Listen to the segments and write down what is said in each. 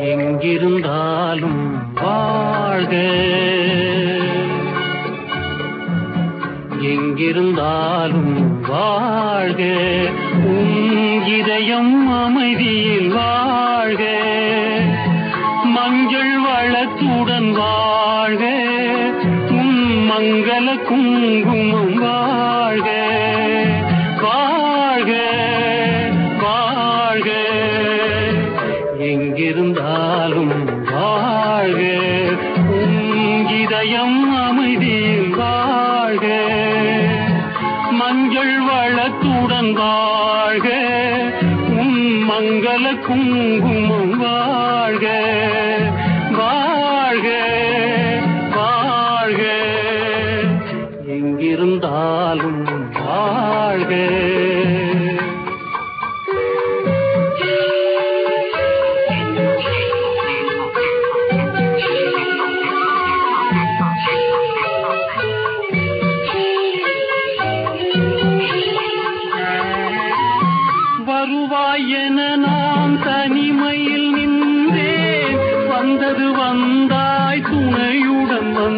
எங்கிருந்தாலும் வாழ்க. எங்கிருந்தாலும் வாழ்க. உன் இதயம் அமைதியில் வாழ்க. மஞ்சள் வளத்துடன் வாழ்க. உன் மங்கள குங்குமம் வாழ்க. வாழ்க வாழ்க. எங்கிருந்தாலும் வாழ்க. உன் இதயம் மஞ்சள் வளத்துடன் வாழ்க உன் மங்கள குங்குமம் வாழ்க.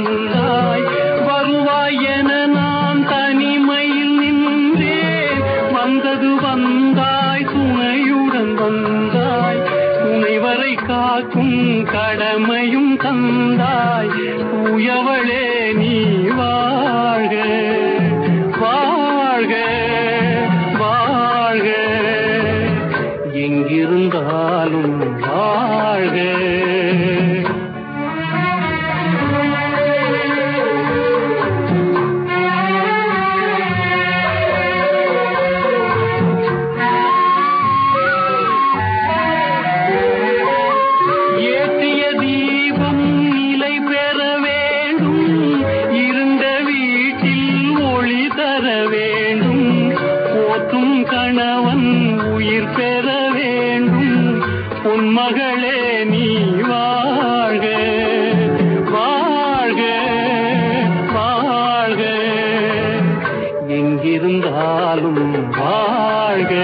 வந்தாய். வருவாய் என நாம் தனிமையில் நின்றேன். வந்தது வந்தாய் துணையுடன் வந்தாய். துணைவரை காக்கும் கடமையும் தந்தாய். தூயவளே நீ வாழ்க வாழ்க வாழ்க. எங்கிருந்தாலும் வாழ்க. போற்றும் கணவன் உயிர் பெற வேண்டும். உன் மகளே நீ வாழ்க வாழ்க வாழ்க. எங்கிருந்தாலும் வாழ்க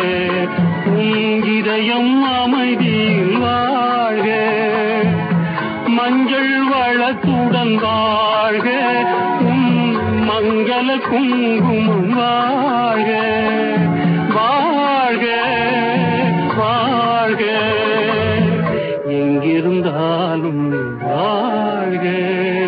உன் இதயம் அமைதியில் வாழ்க. மஞ்சள் வளத்துடன் வாழ்க மங்கள குங்குமம் வாழ்க. வந்தாலும் எங்கிருந்தாலும் வாழ்க.